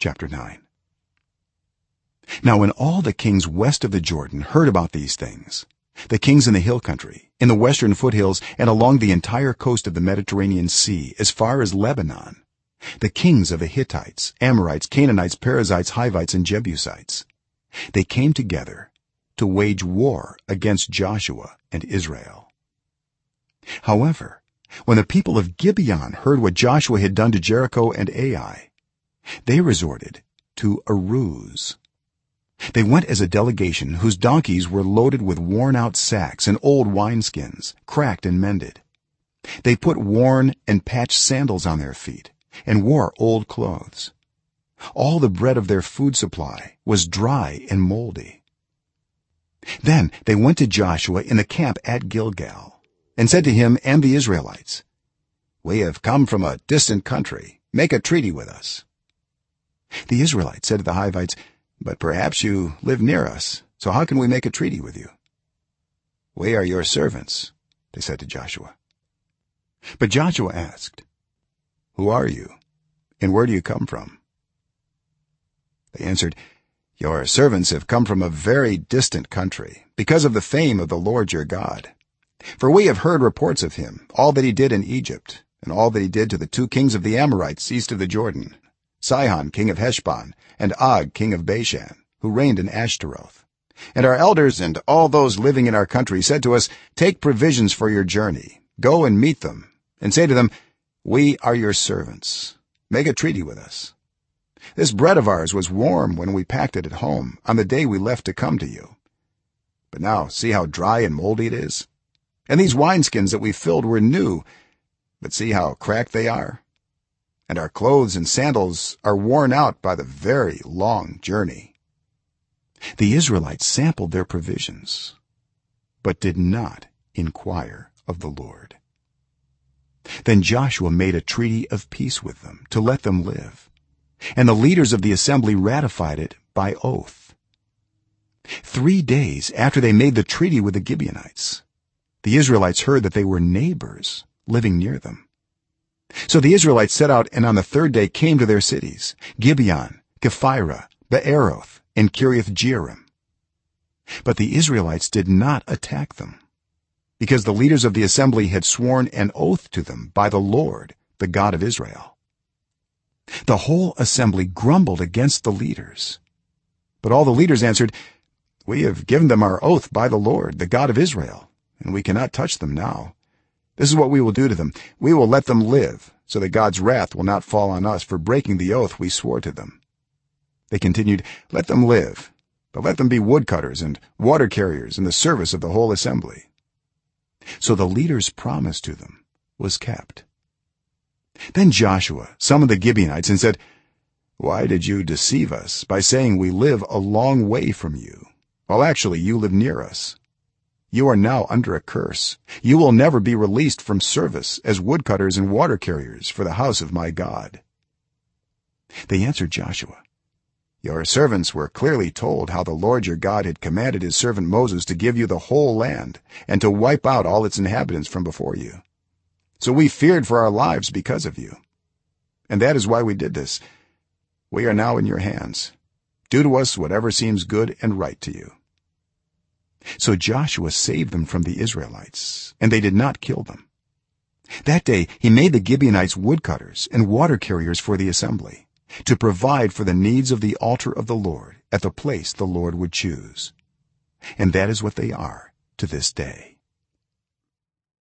chapter 9 now when all the kings west of the jordan heard about these things the kings in the hill country in the western foothills and along the entire coast of the mediterranean sea as far as lebanon the kings of the hittites amorites canaanites perizzites hivites and jebusites they came together to wage war against joshua and israel. However when the people of gibeon heard what joshua had done to jericho and ai they resorted to a ruse. They went as a delegation whose donkeys were loaded with worn-out sacks and old wineskins cracked and mended. They put worn and patched sandals on their feet and wore old clothes. All the bread of their food supply was dry and moldy. Then they went to joshua in the camp at gilgal and said to him and the israelites we have come from a distant country. Make a treaty with us the israelites said to the hivites but perhaps you live near us so how can we make a treaty with you? We are your servants they said to joshua. But joshua asked who are you and where do you come from? They answered your servants have come from a very distant country because of the fame of the lord your god. For we have heard reports of him all that he did in egypt and all that he did to the two kings of the amorites east of the jordan sihon king of heshbon and og king of bashan who reigned in ashtaroth. And our elders and all those living in our country said to us take provisions for your journey. Go and meet them and say to them we are your servants. Make a treaty with us this bread of ours was warm when we packed it at home on the day we left to come to you. But now see how dry and moldy it is. And these wineskins that we filled were new. But see how cracked they are and our clothes and sandals are worn out by the very long journey. The israelites sampled their provisions but did not inquire of the lord. Then joshua made a treaty of peace with them to let them live and the leaders of the assembly ratified it by oath. 3 days after they made the treaty with the gibeonites the israelites heard that they were neighbors living near them so the israelites set out and on the third day came to their cities gibeon kephirah beeroth and kiriath jearim. But the israelites did not attack them because the leaders of the assembly had sworn an oath to them by the lord the god of israel. The whole assembly grumbled against the leaders. But all the leaders answered we have given them our oath by the lord the god of israel and we cannot touch them now this is what we will do to them. We will let them live so that god's wrath will not fall on us for breaking the oath we swore to them. They continued let them live but let them be woodcutters and water carriers in the service of the whole assembly. So the leader's promise to them was kept. Then joshua summoned the gibeonites and said why did you deceive us by saying we live a long way from you? While actually you live near us you are now under a curse. You will never be released from service as woodcutters and water carriers for the house of my god. They answered joshua your servants were clearly told how the lord your god had commanded his servant moses to give you the whole land and to wipe out all its inhabitants from before you. So we feared for our lives because of you. And that is why we did this. We are now in your hands. Do to us whatever seems good and right to you so joshua saved them from the israelites and they did not kill them. That day he made the gibeonites woodcutters and water carriers for the assembly to provide for the needs of the altar of the lord at the place the lord would choose. And that is what they are to this day